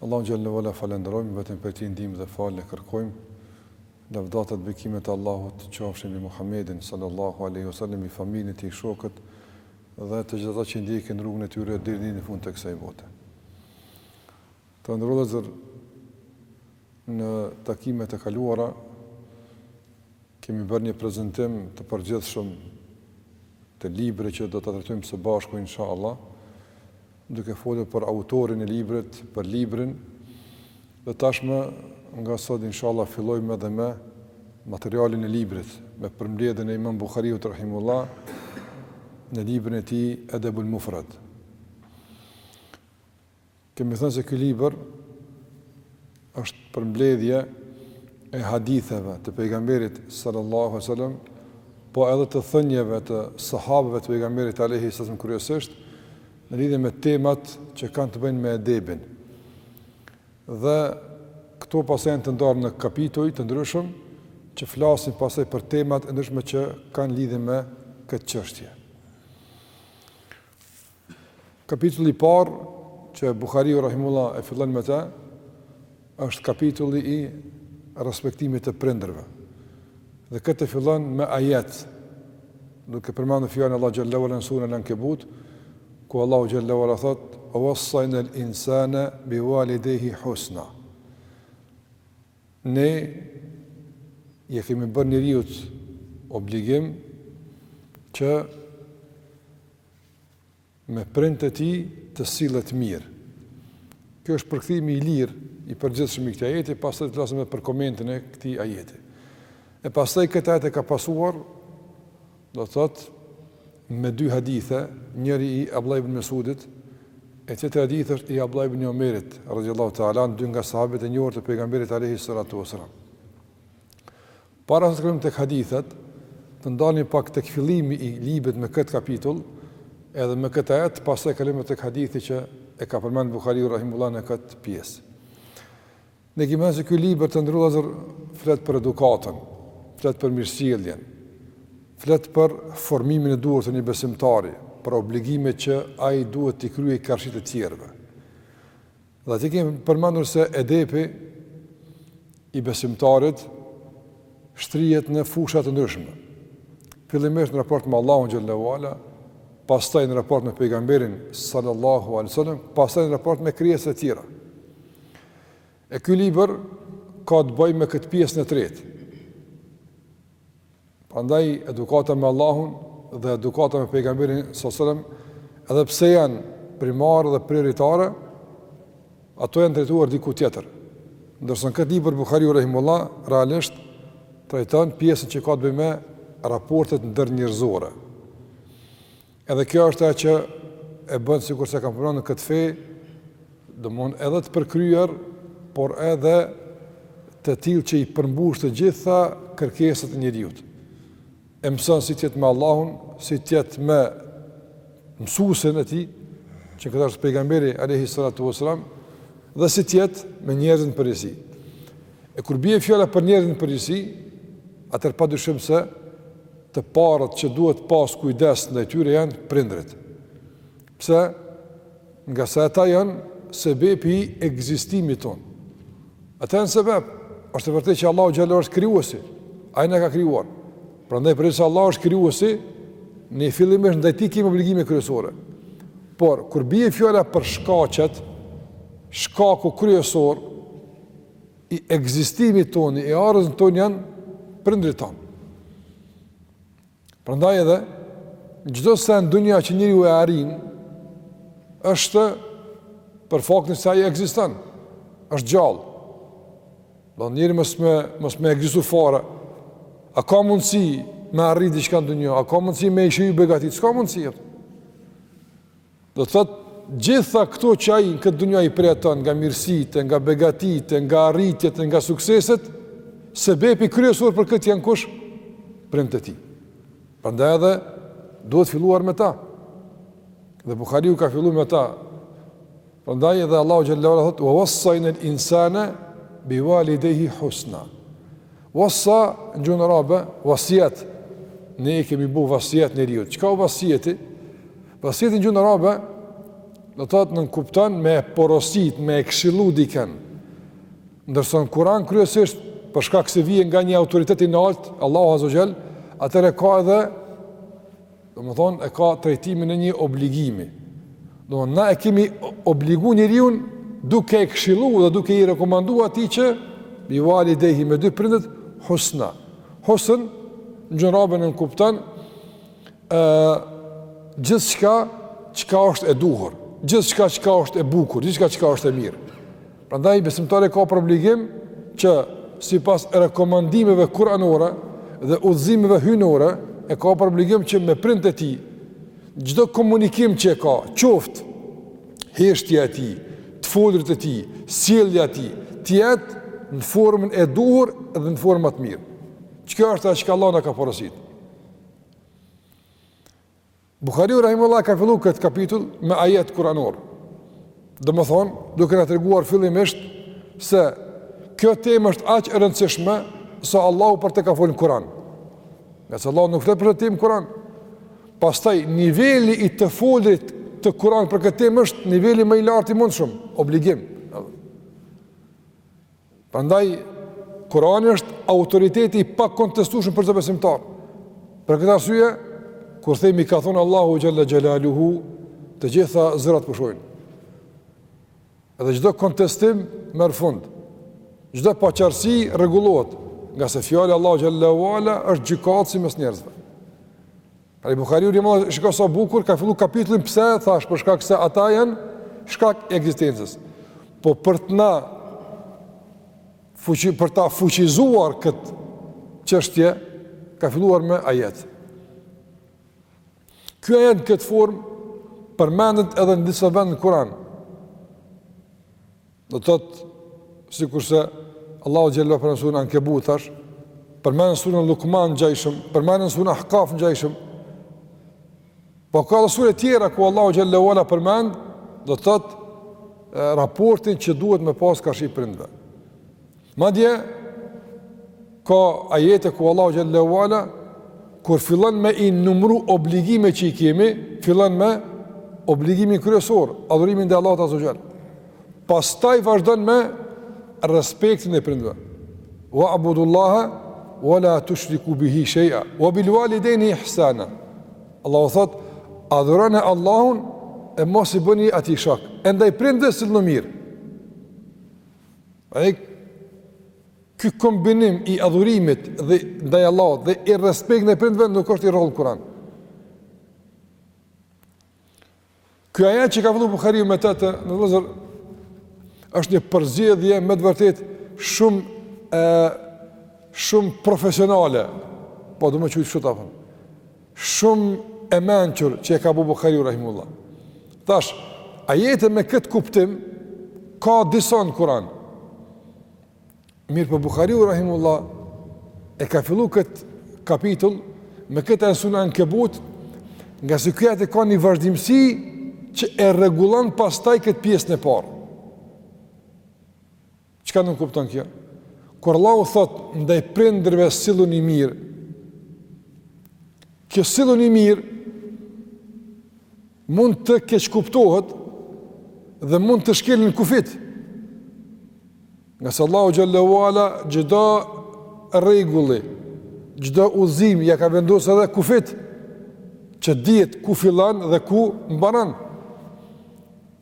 Allahun xhelle ue ala e falënderojmë, vetëm prej Tij ndihmë dhe falje kërkojmë. Lavdatat, bekimet e Allahut të qofshin mbi Muhammedin, sallallahu alejhi ve sellem, mbi familjen e tij, shokët dhe të gjithë ata që e ndjekin rrugën e tyre deri në ditën e fundit të kësaj bote. Të nderuar vëllezër, në takimet e kaluara kemi bërë një prezantim të përgjithshëm të librit që do ta trajtojmë së bashku inshallah. duke folur për autorin e librit, për librin, dhe tashmë nga sot inshallah fillojmë edhe me materialin e librit, me përmbledhjen e Imam Buhariut rahimullah në librin e tij Edebul Mufrad. Kemi thënë se ky libër Është përmbledhje e haditheve të Pejgamberit sallallahu alejhi ve sellem, po edhe të thënieve të sahabëve të Pejgamberit alejhi selam kryesisht në lidhje me temat që kanë të bëjnë me edebin. Dhe këto pastaj janë të ndarë në kapituj të ndryshëm që flasin pastaj për temat e ndryshme që kanë lidhje me këtë çështje. Kapitulli i parë që Buhariu rahimullah e fillon me të është kapitulli i respektimit të prindërve. Dhe këtë e fillon me ajet, duke përmendur fjalën e Allahut xhelle ue ala në suren El Ankebut, ku Allahu xhelle ue ala thotë: "Wa wassayna al-insana biwalidayhi husna." Ne ia kemi bërë njeriut obligim që me prindët e tij të sillet mirë. Kjo është përkthimi i lirë i përgjithshëm i këtij ajeti, pastaj do të flasim edhe për komentin e këtij ajeti. E pastaj këtë ajet e ka pasuar do të thotë me dy hadithe, njëri i Abdullah ibn Mesudit, e tjetri hadith është i Abdullah ibn Omerit radhiyallahu ta'ala, dy nga sahabët e njohur të pejgamberit alayhi salatu wasalam. Para se të kalojmë tek hadithet, të ndalemi pak tek fillimi i librit me këtë kapitull, edhe me këtë ajet, pastaj kalojmë tek hadithi që e ka përmend Buhariu rahimullahu në këtë pjesë. Ne kemi thënë se ky libër të nderuar vëllezër flet për edukatën, flet për mirësjelljen, flet për formimin e duhur të një besimtari, për obligimet që ai duhet t'i kryejë karshi të tjerëve. Dhe aty kemi përmendur se edepi i besimtarit shtrihet në fusha të ndryshme. Fillimisht në raport me Allahun xhelle ue ala, pastaj në raport me pejgamberin sallallahu alaihi wasallam, pastaj në raport me krijesat e tjera. E ky libër ka të bëjë me këtë pjesën e tretë. Prandaj edukata me Allahun dhe edukata me pejgamberin sallallahu alajhi wasallam, edhe pse janë primare dhe prioritare, ato janë drejtuar diku tjetër. Ndërsa në këtë libër Buhariu rahimullah realisht trajton pjesën që ka të bëjë me raportet ndërnjerëzore. Edhe kjo është ajo që e bën sikur se kam përmendur në këtë fe, domthon edhe të përkryer, por edhe të tillë që i përmbush të gjitha kërkesat e njeriut. E mëson si të jetë me Allahun, si të jetë me mësuesin e tij, që në këtë është pejgamberi alayhi salatu wasalam, dhe si të jetë me njerëzimin në përgjithësi. E kur bie fjala për njerëzimin në përgjithësi, atëherë padyshim se të parët që duhet pas kujdes ndaj tyre janë prindërit. Pse? Ngase ata janë sebebi i ekzistimit tonë. Ata janë sebeb. Është e vërtetë që Allahu xhallahu është krijuesi. Ai na ka krijuar. Prandaj për atë se Allahu është krijuesi, ne fillimisht ndaj tij kemi obligime kryesore. Por kur bie fjala për shkaqet, shkaku kryesor i ekzistimit tonë, i ardhjes tonë janë prindërit tanë. Prandaj edhe, çdo send në dunja që njeriu e arrin, është për faktin se ai ekziston, është gjallë. Domethënë njeriu mos me, mos me ekzistu fare, a ka mundësi me arrit diçka në dunja, a ka mundësi me i shiju begatitë, s'ka mundësi, jepë. Do të thotë, gjitha këto që ai në këtë dunja i përjeton, nga mirësitë, nga begatitë, nga arritjet, nga sukseset, sebepi kryesor për këtë janë kush? Prindët e tij. Prandaj edhe, duhet filluar me ta. Dhe Buhariu ka fillu me ta. Prandaj edhe Allahu xhel-le thotë, wa wassajna el-insane bi walidejhi husna. Wassa, në gjuhën arabe, vasijet, ne e kemi bo vasijet njeriut. Çka o vasijeti? Vasijeti në gjuhën arabe do të thotë nënkupton me porosit, me këshillu dikën. Ndërsa në Kur'an kryesisht për shkak se vjen nga një autoritet i naltë, Allahu Azza Jall, atëherë ka edhe domethënë e ka trajtimin e një obligimi. Domethënë na e kemi obligu njeriun duke e këshillu dhe duke i rekomandu atij që bi validejhi me dy prindët husna. Husn në gjuhën arabe nënkupton Ë gjithçka çka është e duhur, gjithçka çka është e bukur, gjithçka çka është e mirë. Prandaj besimtari e ka për obligim që sipas rekomandimeve kuranore dhe udhëzimeve hyjnore e ka për obligim që me prindët e tij çdo komunikim që e ka, qoftë heshtja e tij, të folurit e tij, sjellja e tij, të jetë në formën e duhur dhe në formën më të mirë. Çka është ajo që Allah na ka porositur? Buhariu rahimehullah ka fillu këtë kapitull me ajet kuranor. Domethënë, duke na treguar fillimisht se kjo temë është aq e rëndësishme sa Allahu për të ka folë në kuran. Ngase Allahu nuk flet për çdo temë n'kuran. Pastaj, niveli i të folit të kuran për këtë temë është niveli më i lartë i mundshëm, obligim. Prandaj Kurani është autoriteti i pakontestueshëm për çdo besimtar. Për këtë arsye, kur themi ka thënë Allahu xhel-le xhelaluhu, të gjitha zërat pushojnë. Edhe çdo kontestim merr fund. Çdo paqartësi rregullohet, ngase fjala e Allahut xhel-le ue ala është gjykatësi mes njerëzve. Pra Buhariu rahimehullah shiko sa bukur ka fillu kapitullin pse thash për shkak se ata janë shkak i ekzistencës. Po për të na fuqi për ta fuqizuar këtë çështje ka filluar me ajet. Ky ajet në këtë formë përmendet edhe në disa vende në Kur'an. Do të thotë, sikurse Allahu xhel-le në surën Ankebut thash, përmend në surën Luqman ngjajshëm, përmend në surën Ahqaf ngjajshëm. Po ka edhe sure tjera ku Allahu xhel-le ue ala përmend, do të thotë raportin që duhet me pas karshi prindve. Madje ka ajete ku Allahu xhel-le ue ala kur fillon me i numru obligimet që i kemi, fillon me obligimin kryesor, adhurimin ndaj Allahut azze ue xhel. Pastaj vazhdon me respektin ndaj prindve. Wa abudullaha wa la tushriku bihi shay'a wa bil walidayni ihsana. Allahu thot, adhuroni Allahun e mos i bëni atij shok. E ndaj prindve sillnu mirë. E ky kombinim i adhurimit ndaj Allahut dhe i respektit ndaj prindve nuk është i rrallë n'Kur'an. Ky ajet që ka fillu Buhariu me të, vllezër, është një përzgjedhje me të vërtetë shumë, e, shumë profesionale, po du me e qujt shumë të apëm. Shumë e mençur që e ka bo Bukhariu Rahimullah. Tash, ajete me këtë kuptim, ka disa në Kuran. Mirëpo Bukhariu Rahimullah, e ka fillu këtë kapitull, me këtë e sures Ankebut, ngase ky ajet e ka një vazhdimësi që e rregullon pastaj këtë pjesën e parë. Çka nënkupton kjo? Kur Allahu thot ndaj prindërve silluni mirë. Kjo silluni mirë mund të keqkuptohet dhe mund të shkelen kufijt. Ngase Allahu xhel-le ve ala çdo rregulli, çdo udhëzimi ia ka vendosur edhe kufijt që dihet ku fillon dhe ku mbaron.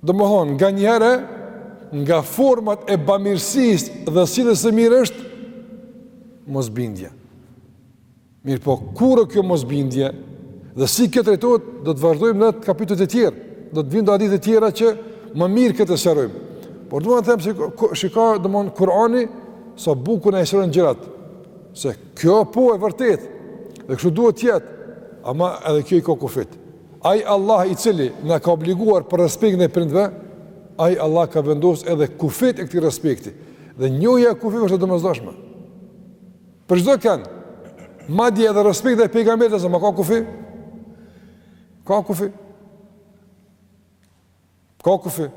Domthon, nganjëherë nga format e bamirësisë dhe sjelljes së mirë është mosbindja. Mirëpo, kur kjo mosbindje dhe si kjo trajtohet, do të vazhdojmë në kapitujt e tjerë, do të vijnë do hadithe tjera që më mirë këtë e sqarojmë. Por dua të them se shiko domethënë Kurani sa bukur na e sqaron gjërat. Se kjo po e vërtet. Dhe kështu duhet të jetë. Ama edhe kjo i ka kufijt. Ai Allah i cili na ka obliguar për respektin e prindërve, ai Allah ka vendosur edhe kufijt e këtij respekti. Dhe njohja e kufit është e domosdoshme. Për çdo kënd, madje edhe respekti i pejgamberit salallahu alejhi ve selem ka kufi. Ka kufi. Ka kufi.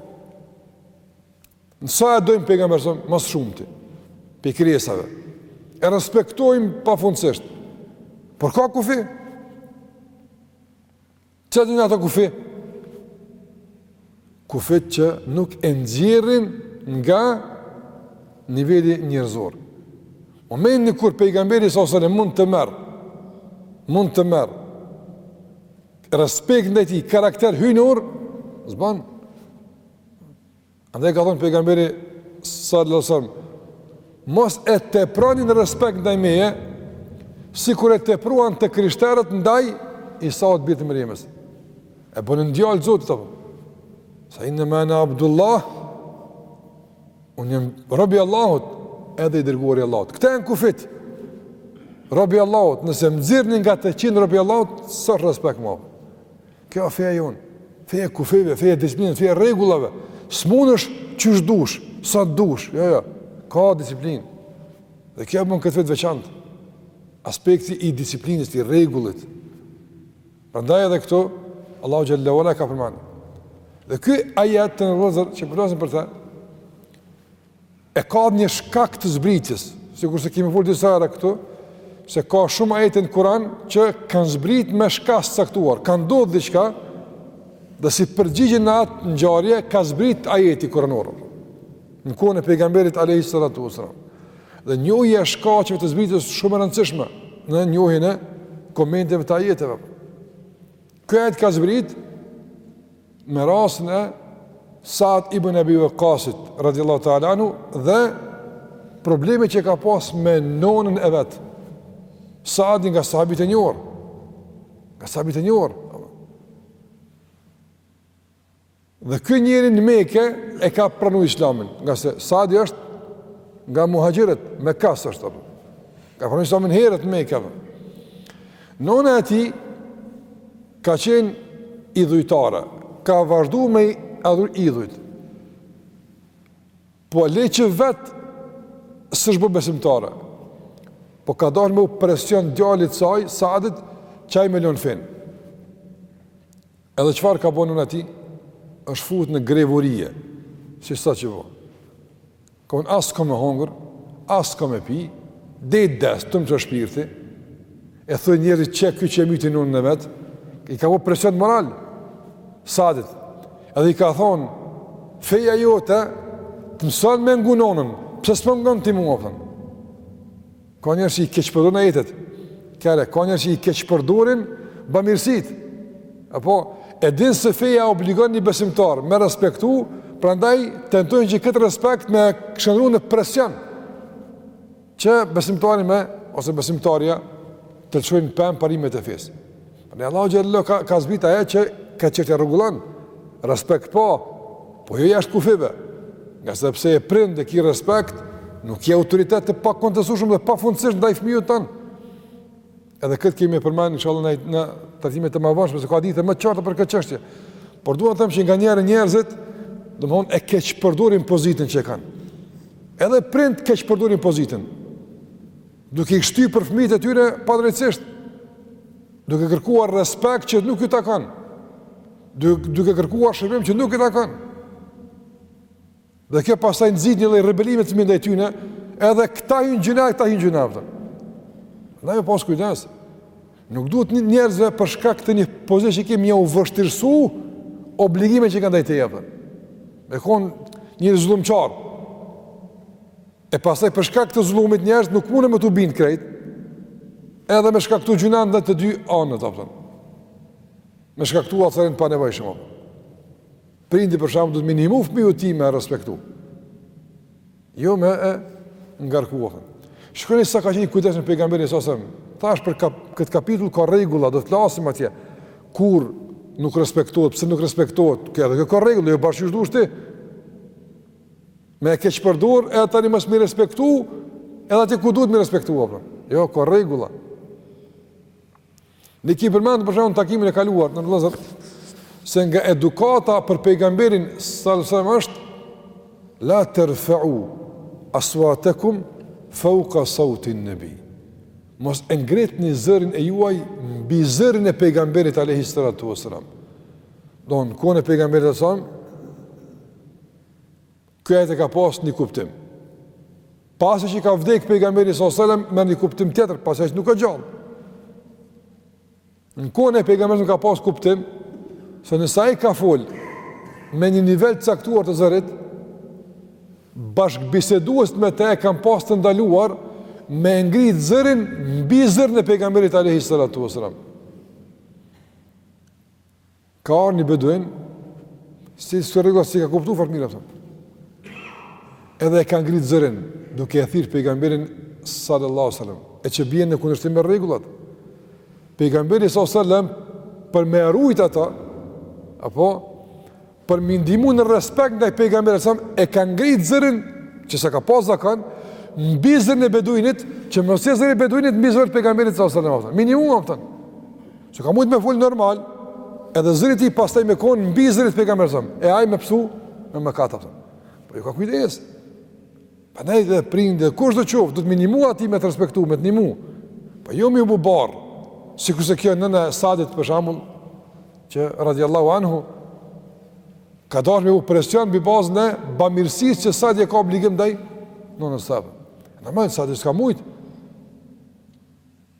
Nësa e dojmë pejga mërësëm, mas shumë ti, pe kresave. E respektojmë pa fundësisht. Por ka kufi. Që dhe në ato kufi? Kufi që nuk e nëzirin nga niveli njërzor. O me një kur pejgamberi sa sële mund të merë, mund të merë, respekti ndaj tij, karakter hyjnor, s'bën. Andaj ka thënë pejgamberi sallallahu alajhi wasallam, mos e teproni në respekt ndaj meje, sikur e tepruan të krishterët ndaj Isaut, birit të Merjemes. E bënë djalë Zoti, apo. Se innema ene Abdullah, Unë jam rob i Allahut, edhe i dërguar i Allahut. Këta janë kufijt. Rob i Allahut, nëse më nxirrni nga të qenit rob i Allahut, s'o respekt më. Kjo feja jonë, feja e kufijve, feja e disiplinës, feja e rregullave. S'mundesh qysh dush, sa dush. Jo, jo. Ka disiplinë. Dhe kjo bën këtë fe të veçantë. Aspekti i disiplinës, i rregullit, Prandaj edhe këtu Allahu xhelle ue ala e ka përmend. Dhe ky ajet të nderuar që po flasim për të e ka një shkak të zbritjes, sikur se kemi folur disa herë këtu, se ka shumë ajete në Kur'an që kanë zbrit me shkak të caktuar, ka ndodhur diçka dhe si përgjigje në atë ngjarje ka zbrit ajeti kur'anor. Në kohën e pejgamberit alayhi salatu wasallam. Dhe njohja e shkaqeve të zbritjes është shumë e rëndësishme në njohjen e komenteve të ajeteve. Ky ajet ka zbrit me rastin e Sa'd ibn Abi Waqqasit radhiyallahu ta'ala anhu dhe problemin që ka pas me nonën e vet. Sa'd nga sahabët e njohur. Nga sahabët e njohur. Dhe ky njeri në Mekë e ka pranuar Islamin, nga se Sadi është nga muhaxhirët, mekas është apo. Ka pranuar Islamin herët në Mekë. Nona e tij ka qenë idhujtare, ka vazhduar me adhuru idhujt. Po le që vet s'është bo besimtare. Po ka dashtë me i bo presion djalit saj, Sadit, që ai me lënë fenë. Edhe çfarë ka bo nona e tij, është fut në grevë urie, si sot që bojnë. Ka thonë as kam me hongër, as kam me pi, deri t'des, të më del shpirti, e thonë njerëzit qe ky që e myti nonën e vet, i ka bo presion moral, Sadit, edhe i ka thonë, feja jote, të mëson me ngu nonën, pse s'më ngon ti mu, atën. Ka njerëz që i keqpërdorin ajetet. Qare, ka njerëz që i keqpërdorin bamirësitë. Apo, e dinë se feja obligon një besimtar me respektu, prandaj tentojnë që këtë respekt me e shndërru në presion, që besimtari me, ose besimtarja, të lëshojnë pe n'parimet e fesë. Allahu xhelle ka, ka zbrit ajet që këtë çështje e rregullon, respekt po, po jo jashtë kufijve, nga se pse je prind e ki respekt, nuk ke autoritet të pakontestushëm dhe pafundësisht ndaj fëmijëve tanë. Edhe këtë kemi përmend inshallah në, në trajtimet e mëvonshme, se ka hadithe më të qarta për këtë çështje. Por dua të them që nganjëherë njerëzit, domethënë e keqpërdorin pozitën që e kanë. Edhe prindi keqpërdorin pozitën. Duke i shtypë fëmijët e tyne padrejtësisht, duke kërkuar respekt që nuk ju takon, duke, duke kërkuar shërbim që nuk ju takon. Dhe kjo pastaj nxit një lloj rebelimi të fëmijëve ndaj tyne, edhe këta hyjnë n'gjynah, këta hyjnë n'gjynah, prandaj me pas kujdes, nuk duhet njerëzve për shkak të një pozite që kemi jau vështirësu obligime që kanë ndaj të tjerëve. Me konë njerëz zullumqarë. E pastaj për shkak të zullumit njerëzit nuk munen me t'u bind krejt. Edhe me shkaktu gjynahe në të dy anët apo. Me shkaktu acarim pa nevojshëm. Apo. Prindi për shembull do të ndihmu fëmijës ti me e respektu. Jo me e ngarku. Shikoni sa ka qenë kujdesshëm pejgamberi salasem. Tash për kap, kët kapitull ka rregulla, do të flasim atje. Kur nuk respektohet, pse nuk respektohet? Edhe kjo ka rregull, jo bash qashtu Me e keqpërdor edhe tani mos me i respektu edhe atje ku duhet me i respektu apo. Jo, ka rregulla. Ne e kemi përmend për shembull në takimin e kaluar në vëllazër se nga edukata për pejgamberin sallallahu alajhi wasallam është la tarfa'u aswatakum fawqa sawti an-nabi. Mos e ngritni zërin e juaj mbi zërin e pejgamberit alayhi salatu wasalam. Do në kohën e pejgamberit sallallahu Ky ajet e ka pas një kuptim. Pasi që ka vdek pejgamberi sallallahu alajhi wasallam merr një kuptim tjetër, pasi që nuk o gjallë. Në kohën e pejgamberit ka pas kuptim se nëse ai ka fol me një nivel të caktuar të zërit, bashkëbiseduesit me te e kanë pas të ndaluar me ngrit zërin mbi zërin e pejgamberit alayhi salatu wasalam. Ka ardh një beduin, s'i di rregullat, s'i ka kuptu fort mirë, a kupton. Edhe e ka ngritë zërin, duke e thirë pejgamberin sallallahu sallam, e që bjen në kundërshtim me rregullat. Pejgamberi sallallahu sallam, për me rujt ato, apo, për me i ndihmu në respekt ndaj pejgamberit sallam, e ka ngritë zërin, që s'e ka pas zakon, mbi zërin e beduinit, që mos jesë zëri i beduinit mbi zërin e pejgamberit sallallahu sallam, a kupton. Me i ndihmu, a kupton. Se ka mujtë me folë normal, edhe zëri i tij pastaj me konë mbi zërin e pejgamberit, e ai me pësu me mëkat, apo. Po u ka kujdes, pra edhe prindi dhe kushdo qoftë, duhet me i nimu atij me të respektu, me të nimu, po jo me iu bo barrë, sikurse kjo nëna e Sadit për shembull, që radiallahu anhu, ka dash me bo presion mbi bazën e bamirësisë që Sadi e ka obligim ndaj nënës vet, normal Sadi s'ka mujtë,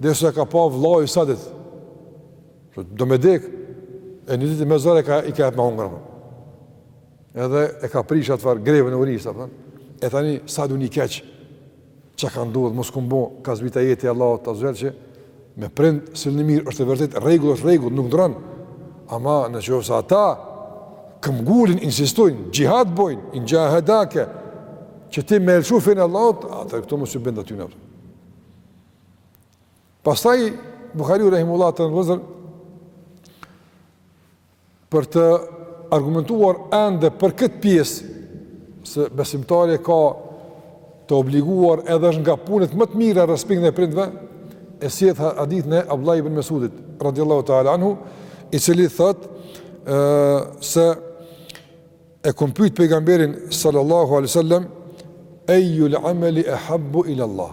Derisa e ka pa vëllau i Sadit. Do me vdek. E një ditë me zor e ka, i ka dhanë me hangër. Edhe e ka prish atë farë greve të urisë. Apo. E tani Sadi u ni keq. Qa ka ndodhë, mos kam bo, ka zbrit ajeti Allahu azze ue xhel që me prind sillu mirë, është e vërtetë, rregulli është rregull, nuk ndërron. Ama në qoftë se ata këmbëngulin, insistojnë, xhihad bojnë, in xhahedake, që ti me lëshu fenë e Allahut, atëherë këtu mos iu bind atyne apo. Pastaj Buhariu rahimullah të ndershëm vëllezër për të argumentuar ende për këtë pjesë se besimtari e ka të obliguar edhe është nga punët më të mira respektin e prindve, e sjell hadithin e Abdullah ibn Mesudit, radiallahu ta'ala anhu, i cili thotë, se E kom pyet pejgamberin sallallahu alaihi wasallam ayu al-amal ahabbu ila Allah.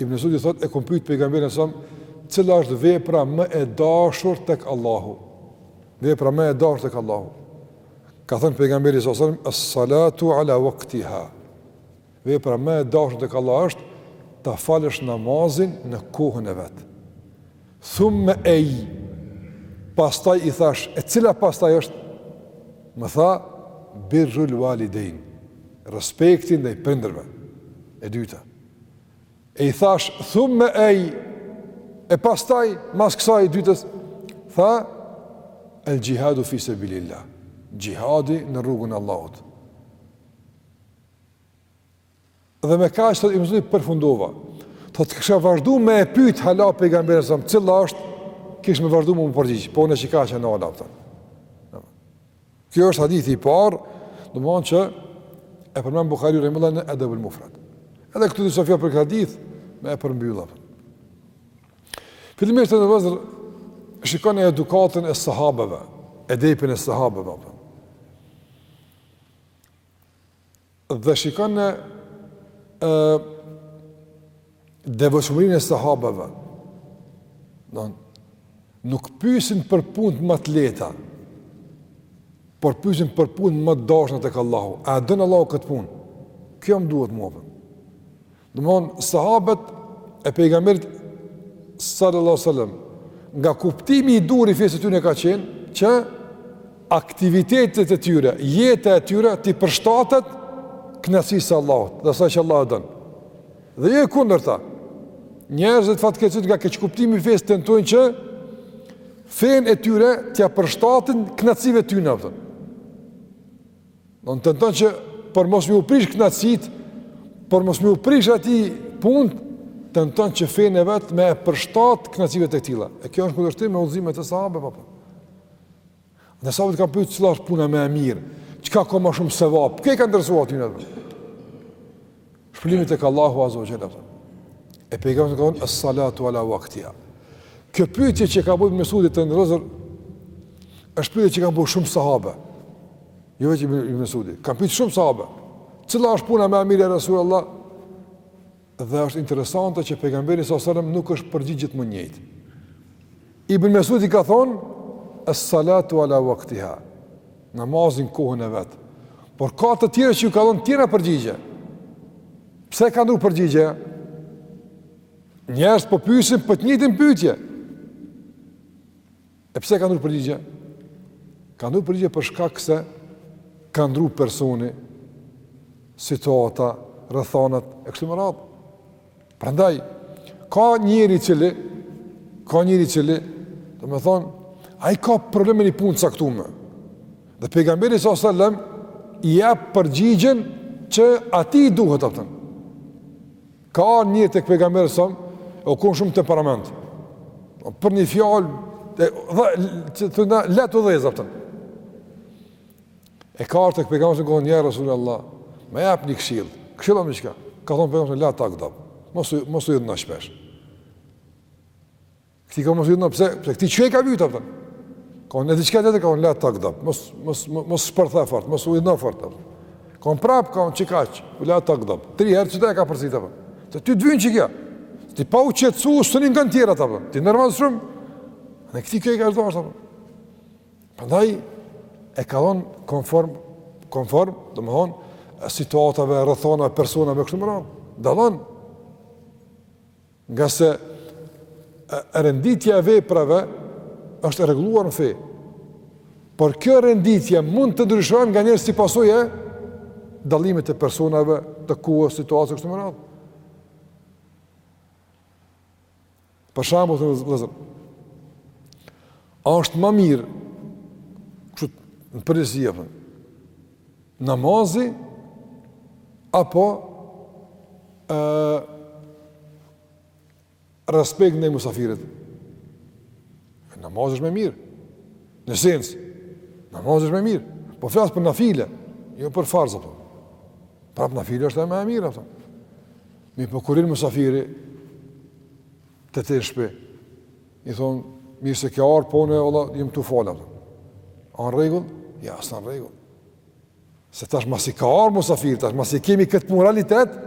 Ibn Mesudi thot e kom pyet pejgamberin sallallahu cila është vepra më e dashur tek Allahu. Vepra më e dashur tek Allahu. Ka thënë pejgamberi sallallahu alaihi wasallam as-salatu ala waqtiha. Vepra më e dashur tek Allahu është ta falësh namazin në kohën e vet. Thumme ej, pastaj i thash, e cila pastaj është? Më tha, birrul walidain, respekti ndaj prindërve, e dyta. E i thash, thumme ej, e pastaj, mas kësaj dytës, tha, el gjihadu fi sebilillah, gjihadi në rrugën e Allahut. Dhe me kaq thot Ibn Mesudi përfundova. Të kisha vazhdu me e pyt hala pejgamberin se cila është, kish me vazhdu me m'u përgjigj, po në që ka që në ala pëtën. Ky është hadithi i parë, domethonë që e përmend Bukhari Rahimullah në Edebul Mufred. Edhe këtu disa fjalë për këtë hadith me e përmbyll. Fillimisht vëllezër shikoni edukatën e sahabeve, edepin e sahabeve. Dhe shikoni devotshmërinë e sahabeve, në, nuk pysin për punët më të lehta, por pysin për punët më të dashuna tek Allahu. A e don Allahu këtë punë? Kjo më duhet mua, për. Domthon sahabët e pejgamberit sallallahu alaihi wasallam nga kuptimi i duhur i fesë tyre ka qenë që aktivitetet e tyre, jeta e tyre t'i përshtatet kënaqësisë së Allahut, dhe asaj që Allahu e don. Dhe jo e kundërta. Njerëzit fatkeqësisht nga keqkuptimi i fesë tentojnë që fenë e tyre t'ia përshtatin kënaqësive të tyre, Domethonë tenton që për mos me iu prish knaqësit, për mos me iu prish atij punët, tenton që fenë e vet me e përshtat knaqësive të këtilla. E kjo është kundërshtim me udhëzimet e sahabeve, apo. Ne sahabët kanë pyt cila është puna më e mirë, çka ka ma shumë sevap, këj ka ndërësua aty në dhe. Shpërblimi tek Allahu azza wa jalla. E pejgamberi ka thënë as-salatu ala waqtiha. Kjo pyetje që ka bo Ibn Mesudi të nderuar është pyetje që kanë bërë shumë sahabe. Jo vetëm Ibn Mesudi, kanë pyetur shumë sahabe. Cila është puna më e mirë ja Resulullah? Dhe është interesante që pejgamberi sallallahu alajhi wasallam nuk është përgjigj gjithmonë njëjtë. Ibn Mesudit i ka thonë, as-salatu ala waktiha, namazin kohën e vet. Por ka të tjerë që ju ka dhënë tjera përgjigje. Pse e ka ndrru përgjigjen? Njerëz po pysin për të njëtin pytje. E pse e ka ndrru përgjigjen? Ka ndrru përgjigje për shkak se ka ndrru personi, situata, rrethanat, e kështu me radhë. Prandaj, ka njeri i cili, ka njeri i cili, domethonë, ai ka problem me një punë caktume. Dhe pejgamberi sa sallem, i jep përgjigjen që atij i duhet, a kupton. Ka ardh njëri tek pejgamberi sa, e u konë shumë temperament. Për një fjalë, dhe, që të në letë u dhezë, a kupton. E ka ardhur tek pejgamberi ka thon ja Resulullah, më jap një këshillë. Këshillomë diçka? Ka thënë pejgamberi la tagdab. Mos mos u jënë shpesh. Këtij ka mos u jënë pse? Pse këtij çka ka vyjt atë? Ka thon diçka tjetër, ka thon la tagdab. Mos mos mos sportha fort, mos u jënë fort. Ka prap ka unë çikaç, la tagdab. Tri herë çdo e ka përsërit apo. Se ty të vyn kjo? Ti pa u qetsu, s'të ngan tjerat apo. Ti nervoz shumë. E këtij kjo ka dashur. Prandaj e ka dhënë konform konform, domthon situatave, rrethanave, personave kështu me radhë. Dallon. Nga se e renditja e veprave është e rregulluar në fe. Por kjo renditje mund të ndryshojë nga njerëz si pasojë e dallimit të personave, të kohës, situatës kështu me radhë. Për shembull, thonë vëllazër, a është më mirë kështu në përgjithësi a kupton namazi apo ë respekt ndaj musafirit? Namazi është më mirë. Në sens, namazi është më mirë. Po flas për nafile, jo për farz a kupton. Prap nafile është më e mirë a kupton. Mirëpo kur vjen musafiri te ti n'shpi, i thu, mirë se ke ardh, po unë vallah jam tu u falë, a në rregull? Jo, s'asht në rregull. Se tash masi ka ardh musafiri, tash masi kemi këtë moralitet,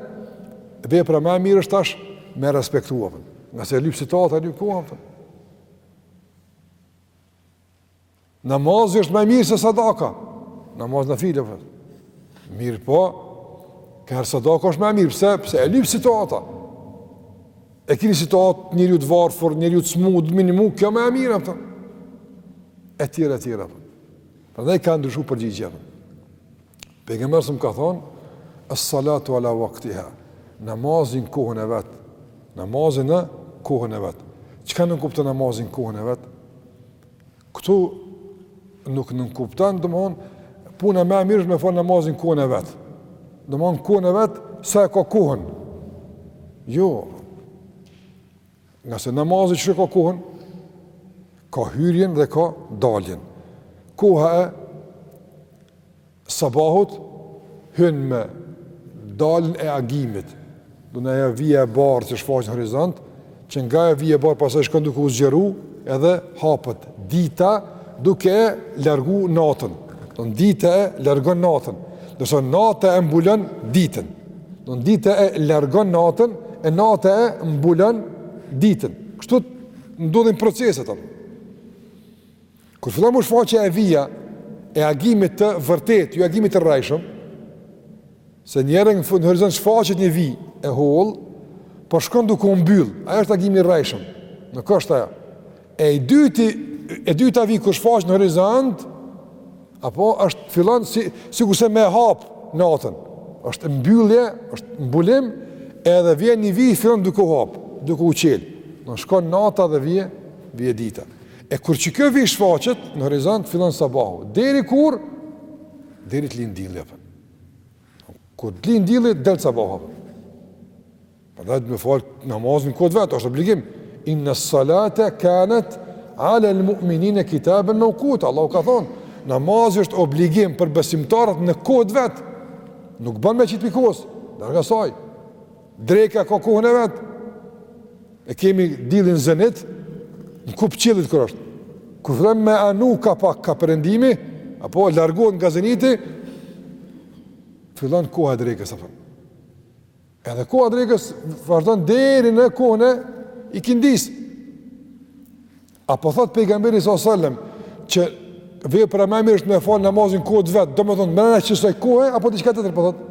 vepra ma e mirë është tash me respektu, a kupton, ngase e lyp situata, e lyp koha, a kupton. Namazi është më i mirë se sadaka. Namaz nafile, apo. Po. Mirëpo, kur sadaka është më e mirë, pse? Pse e lyp situata. E kini situatë njeriut të varfur, njeriut të smutë, të minimu, kjo më e mirë, apo. E tjera, e tjera, apo. Prandaj ka ndryshu përgjigja, apo. Pejgamberi sa ka thonë, "Es-salatu ala waqtiha", namazin kohën e vet, namazin në kohën e vet. Çka nënkupton namazin kohën e vet? Ktu nuk nënkupton, domthon puna më e mirë është me fal namazin kohën e vet. Domthon kohën e vet sa e ka kohën. Jo. Ngase namazi, çka, ka kohën, ka hyrjen dhe ka daljen. Koha e sabahut hyn me daljen e agimit, domethënë ajo vija e bardhë që shfaqet në horizont, që nga ajo vija e bardhë pastaj shkon duke u zgjeru edhe hapet dita duke e largu natën. Domethënë dita e largon natën, ndërsa nata e mbulon ditën. Domethënë dita e largon natën, e nata e mbulon ditën. Kështu ndodhin proceset apo. Kur fillon me u shfaq ajo vija e agimit të vërtetë, jo agimit të rrajshëm, se njëherë në fund horizont shfaqet një vijë e hollë, po shkon duke u mbyll. Ajo është agimi i rrajshëm. Nuk është ajo. E i dyti, e dyta vijë kur shfaqet në horizont, apo është fillon si sikurse me hap natën. Është mbyllje, është mbulim, edhe vjen një vijë fillon duke u hap, duke u çel. Do shkon nata dhe vjen, vjen dita. E kur që kjo vijë shfaqet në horizont fillon sabahu. Deri kur? Deri të lind dielli apo. Kur të lind dielli, del sabahu. Prandaj me fal namazin në kohë të vet, është obligim. Inne salate kanet alel mu'minine kitaben mevkuta. Allahu ka thonë, namazi është obligim për besimtarët në kohë të vet. Nuk bën me qit prej kohës, nërga saj. Dreka ka kohën e vet. E kemi diellin zenit, në kupë qiellit kur është. Kur fillon me anu ka pak ka perëndimi, apo largohet nga zeniti, fillon koha e drekës apo. Edhe koha e drekës vazhdon deri në kohën e ikindisë. A po thot pejgamberi sallallahu alajhi wasallam që vepra më e mirë është me fal namazin kohë të vet, domethënë brenda kësaj kohe apo diçka tjetër po thot?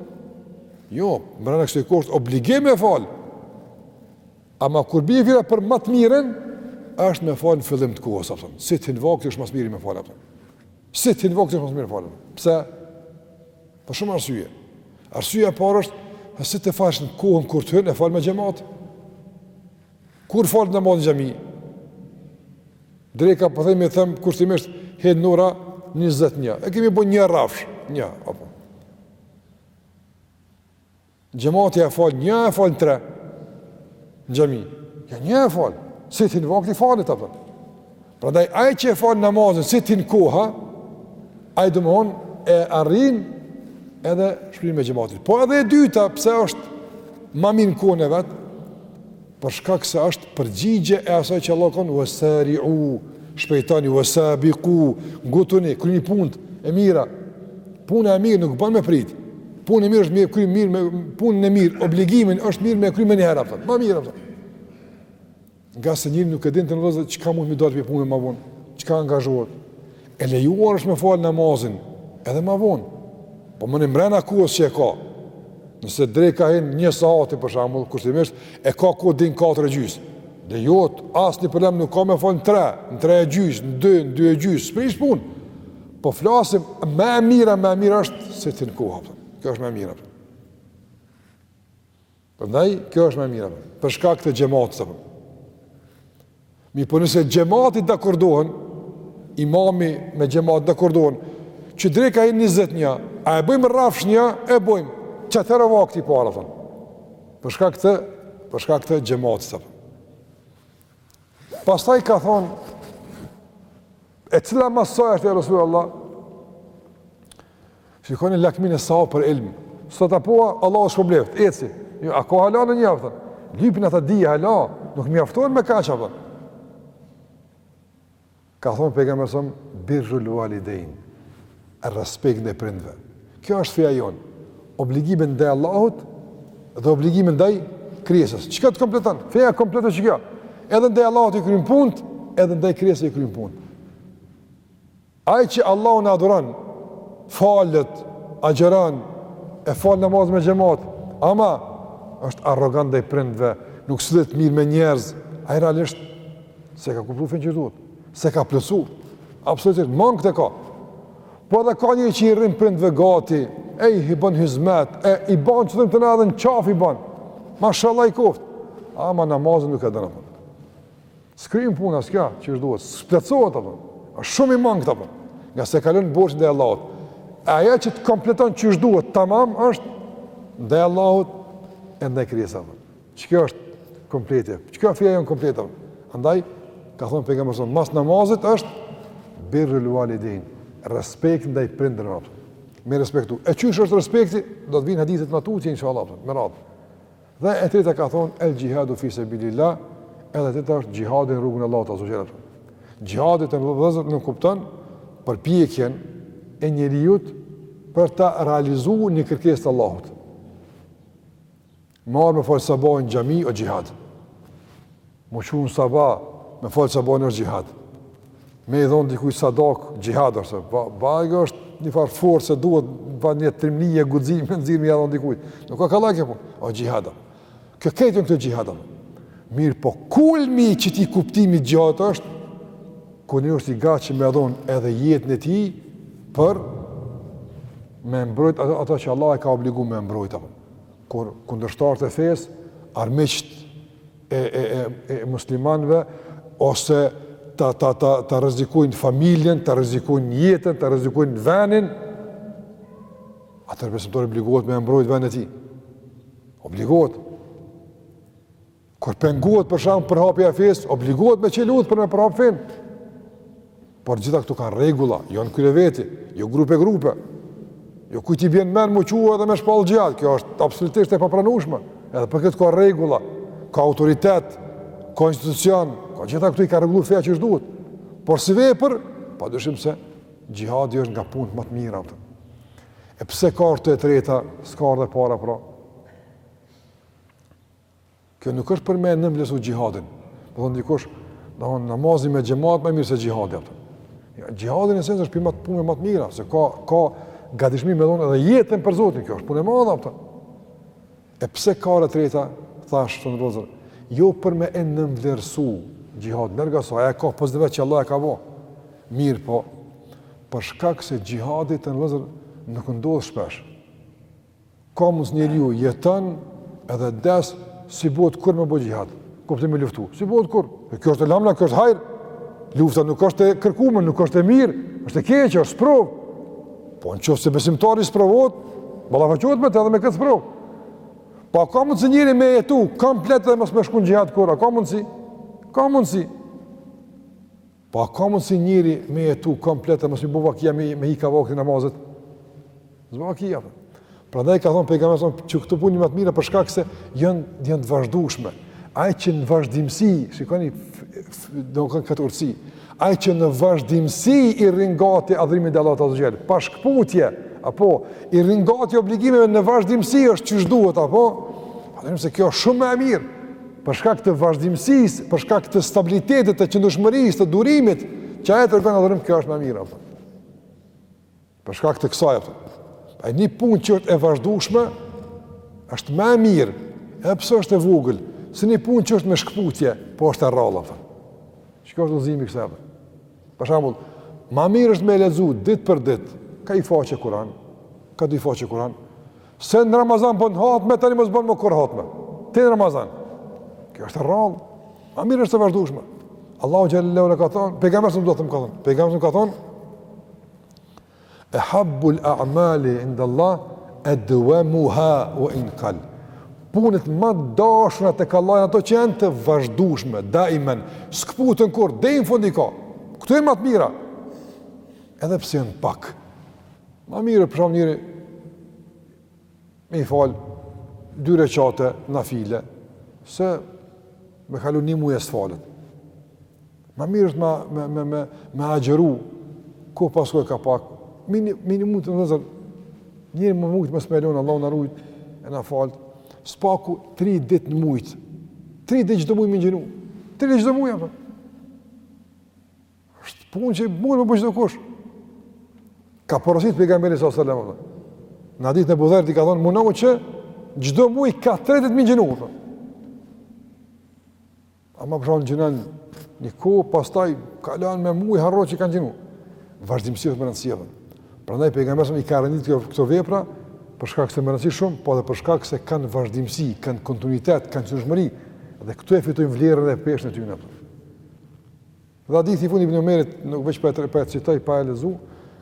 Jo, brenda kësaj kohe është obligim me fal. Ama kur bie fjala për më të mirën, është me fal në fillim të kohës apo. Si të hyn vakti është më mirë me fal apo? Si të hyn vakti është më mirë fal. Pse? Për shumë arsye. Arsyeja e parë është se si ta falsh në kohën kur të hyn e fal me xhamat. Kur falet namazi në xhami? Dreka po themi them kushtimisht hin n'ora 20 në një. E kemi bo një rrafsh, një apo. Xhamati e fal një e fal në tre në xhami. Ja një e fal. Si t'hin vakti falet apo? Prandaj ai që e fal namazin si t'hin koha, ai domthon e arrin edhe shpërblimin e xhamatit. Po edhe e dyta, pse është ma mirë n'kohën e vet? Për shkak se është përgjigje e asaj që Allahu thon wasari'u, shpejtoni wasabiqu, ngutuni, kryeni punët e mira. Puna e mirë nuk bën me prit. Punë e mirë është mirë kry mirë me punën e mirë, obligimin është mirë me kry menjëherë apo. Më mirë apo. Ngase njeri nuk e din të në vëzët, çka mundet me i dalë për punë e ma vonë, çka angazhohet. E lejuar është me falë namazin, edhe ma vonë, po më në mrena kohës që e ka. Nëse dreka hin një sahati për shembull, kushtimisht, e ka kohë deri n'4 e gjysë. Lejohet, asnjë problem nuk ka me falë në 3, në 3 e gjysë, në 2, në 2 e gjysë, s'prish punë. Po flasim, ma e mira, ma e mira është si t'hin koha, kjo është ma e mira. Prandaj kjo është më e mira. Për shkak të xhamatit apo. Mirëpo nëse xhamati dakordohen, imami me xhamat dakordohen, që dreka hin 20 në një, a e bëjmë rrafsh një, e bëjmë, që të rëva këti para, thëmë. Për shkak të, për shkak të xhamatit, thëmë. Pastaj ka thonë, e cila mas saj është, ja Resulallah, Shikoni lakmin e sahabëve për ilm. Sot apo Allahu t'shpërbleft, eci. Jo, a ka hala në një javë? Lypin ata dije hala, nuk mjaftohen me kaq apo. Ka thon pejgamberi alejhi selam birrul walidain. Respekt ndaj prindve. Kjo është feja jon. Obligimi ndaj Allahut dhe obligimi ndaj krijesës. Çka të kompleton? Feja kompleton qikjo. Edhe ndaj Allahut i kryen punët, edhe ndaj krijesës i kryen punët. Ai që Allahun e adhuron, falet, agjëron, e fal namazin me xhamat, ama është arrogant ndaj prindve, nuk sillet mirë me njerëz, ai realisht s'e ka kuptu fenë qysh duhet, s'e ka plotsu. Absolutisht, mangët e ka. Po edhe ka njeri që i rrin prindve gati, e i bën hizmet, e i bën do me thon edhe në qaf i bën. Mashallah i koft. Ama namazin nuk e don. S'kryn punë as kjo qysh duhet, s'plotsohet apo, është shumë i mangët apo, ngase ka lon borxh ndaj Allahut. E ajo që të kompleton qysh duhet, tamam është ndaj Allahut e ndaj krijesave. Qikjo është komplete, qikjo feja jonë komplete. Andaj, ka thonë pejgamberi alejhi selam, mas namazit është birrul walidain, respekt ndaj prindërve apo. Me i respektu. E qysh është respekti, do të vinë hadithet ma tutje, inshallah, me radhë. Dhe e treta ka thonë el jihadu fi sabilillah, edhe e treta është jihadi në rrugën e Allahut azze ve xhel. Jihadi të nderuar vëllezër nënkupton përpjekjen e njeriu për ta realizu një kërkesë të Allahut. Me ardh me fal sabahin n'xhami o xhihad. M'u çu në sabah, me fal sabahun është xhihad. Me i dhonë dikujt sadakë, xhihad është. Ba, ba e që është një farë forme se duhet, ba një trimnie, guximi, me nxjerrë me i dhonë dikujt. Nuk ka ka lajke, po, o xhihad është. Krejt këto xhihad është. Mirëpo kulmi i këtij kuptimi xhihad është, kur njeri është i gatshëm me dhonë edhe jetën e tij, për me mbrojt ato, ato që Allahu e ka obligu me mbrojt. Kur kundërshtarët e fesë, armiqtë e e e e muslimanëve ose ta ta ta ta rrezikojnë familjen, ta rrezikojnë jetën, ta rrezikojnë venin, atëherë besimtari obligohet me mbrojt venin e tij. Obligohet. Kur pengohet për shembull përhapja e fesë, obligohet me çel luftë për me përhap fenë. Por gjitha këto kanë rregulla, jo në krye veti, jo grupe grupe. Jo kujt t'i bjen n'men m'u çu edhe me shpall xhihad, kjo është absolutisht e papranueshme. Edhe për këtë ka rregulla, ka autoritet, ka institucion, ka gjitha këto i ka rregullu feja qysh duhet. Por si vepër, pa dyshim se xhihadi është nga punët ma të mira. Po. E pse ka ardh e treta, s'ka ardh e para, pra? Kjo nuk është për me nënvlerësu xhihadin. Me thonë dikush, me thonë namazi me xhemat ma mirë se xhihadi. Jo, xhihadi në esencë është prej punëve ma të mira, se ka, ka gatishmëri me dhonë edhe jetën për Zotin, kjo është punë e madhe. Po. E pse ka ardh e treta, thashë të nërëzër, jo për me e nënvlerësu xhihadin, nërga sa, e ka pozitën që Allahu e ka bo. Mirëpo, për shkak se xhihadi të nderuar vëllezër nuk ndodh shpesh. Ka mundsi njeriu jeton edhe des s'i bohet kurrë me bo xhihad. Kuptimi me luftu. S'i bohet kurrë. E kjo elhamdulilah, kjo është hajr. Lufta nuk është e kërkume, nuk është e mirë, është e keqe, është sprovë. Po në qoftë se besimtari sprovohet, ballafaqohet me të edhe me këtë sprovë. Po ka mundsi njëri me jetu komplet e mos me shku n'xhihad kurrë? A ka mundsi? Ka mundsi? Po a ka mundësi njëri me jetu komplet e mos me i bo vakia me, me i hy vakti i namazit? S'bo vakia, po. Prandaj ka thonë pejgamberi alejhi selam që këto punë ma të mira për shkak se janë janë të vazhdueshme. Ai që në vazhdimsi, shikoni do këtë urtësi. Ai që në vazhdimsi i rrin gati adhurimit të Allahut azze ve xhel, pa shkëputje, apo i rrin gati obligimeve në vazhdimsi është qysh duhet apo? Ama se kjo është shumë ma e mirë. Për shkak të vazhdimësisë, për shkak të stabilitetit, të qëndrueshmërisë, të durimit, që ajo tregon adhurim, kjo është më e mira. Për shkak të kësaj, ai një punë që është e vazhdueshme është më e mirë, edhe pse është e vogël, se një punë që është me shkputje, po është e rrallë. Kjo është kuptimi i kësaj. Për shembull, ma mirë është me lexu ditë për ditë, ka ni faqe Kur'an, ka dy faqe Kur'an. Se në Ramazan bën hatme, tani mos bon mo kurr hatme. Te në Ramazan. Kjo është rrallë. Ma mirë është e vazhdueshme. Allahu xhelle ve ala ka thënë, pejgamberi a.s. do të them ka thënë. Pejgamberi ka thënë Ehabbul a'mali inda Allah edwamuha wa in qal. Punët më të dashura tek Allahu janë ato që janë të vazhdueshme, daimen, s'kputen kurrë deri në fund i ka. Këto janë më të mira. Edhe pse janë pak. Ma mirë për shembull njeri me i falë dy reqate nafile, se me kalu ni muj s'falet. Ma mirë është me, me, me, me, me agjeru, kohë pas kohe ka pak, mini, mini mund të në dhezër, njeri me mujtë me smelon, Allah na rujtë, e na faltë, s'paku tri ditë në muj, tri ditë çdo muj me ngjinu, tri ditë gjithë mujtë, Është punë që i mund me bëjë çdo kush. Ka porosit pejgamberi sa selam. Në hadith në Buhari ka thënë mundohu që çdo muaj ka tri ditë me ngjinu. Ama për shembull ngjinon një kohë pastaj kalon me muaj harro që ka ngjinu. Vazhdimësia është me rëndësi. Prandaj pejgamberi i ka renditur këto vepra për shkak se me rëndësi shumë, po edhe për shkak se kanë vazhdimësi, kanë kontinuitet, kanë qëndrueshmëri dhe këtu e fitojnë vlerën dhe peshën e tyre. Dhe hadithi i fundit i Ibn Omerit, nuk veç pa e pa e citoj, pa e lexu,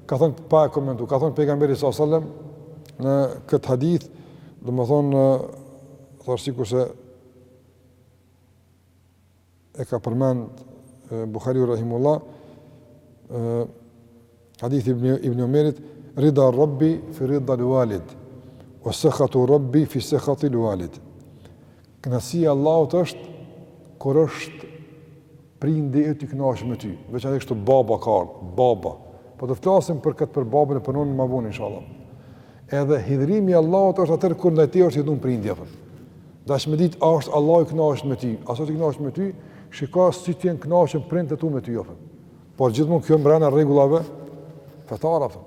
ka thënë pa e komentu, ka thënë pejgamberi sa sallam në këtë hadith, domethënë thash sikur se e ka përmend Buhariu rahimullah, ë Hadithi ibn, ibn Omerit, Rida Rabbi fi rida lualid, ue sekhatu Rabbi fi sekhati lualid. Knaqsia e Allahut është, kur është prindi yt i kënaqën me ty, veçan kështu baba ka ardhë, baba. Po do flasim për këtë për babën e për nënën ma vonë, inshallah. Edhe hidhnimi i Allahut është atëherë kur ndaj ty është i hidhnun prindi, apër. Dashte me ditë, a është Allahu i kënaqë me ty, a s'osht i kënaqë me ty, shiko sa t'jenë knaqun prindët e tu me ty, apër. Por gjithmonë kjo mbrena rregullave fetare apo.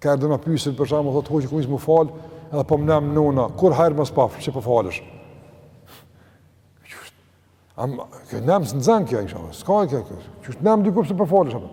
Ka edhe na pyesin për shembull thotë hoxhë kam nis m'u fal, edhe po më nam nona, kurrë hajr mos pafsh pse po falesh. Ama kjo namë s'zen kjo inshallah. Ska kjo. Që nam dikush pse po falesh apo.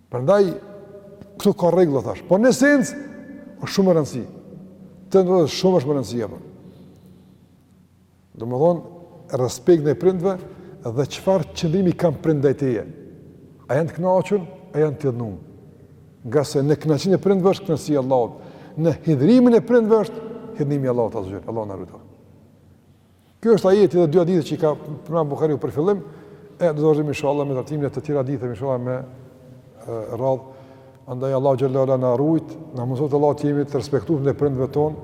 Prandaj këtu ka rregulla thash. Po në sens është shumë me rëndësi. Të ndodhet shumë është me rëndësi apo. Domthon respekt ndaj prindve dhe çfarë qëndrimi kanë prind ndaj teje. A janë të kënaqur, a janë të hidhnum. Ngase në kënaqësinë e prindve është kënaqësia e Allahut. Në hidhrimin e prindve është hidhnimi i Allahut azhë. Allahu na rujt. Kjo është ajeti dhe dy hadithe që i ka përmendur Buhariu për fillim, e do të vazhdojmë inshallah me trajtimin e të tjera hadithe inshallah me radh. Andaj Allahu xhele ve ala na rujt, na mësoft Allahu të jemi të respektushëm ndaj prindve ton,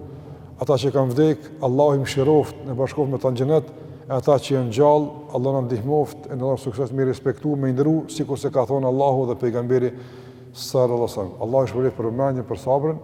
ata që kanë vdek, Allahu i mëshiroft, na bashkoft me ta në xhenet, e ata që janë gjallë, Allahu na ndihmoft, e na dhoft sukses me respektu, me i nderu, sikurse ka thënë Allahu dhe pejgamberi sallallahu alaihi wasallam. Allahu ju shpërbleft për vëmendjen, për sabrën.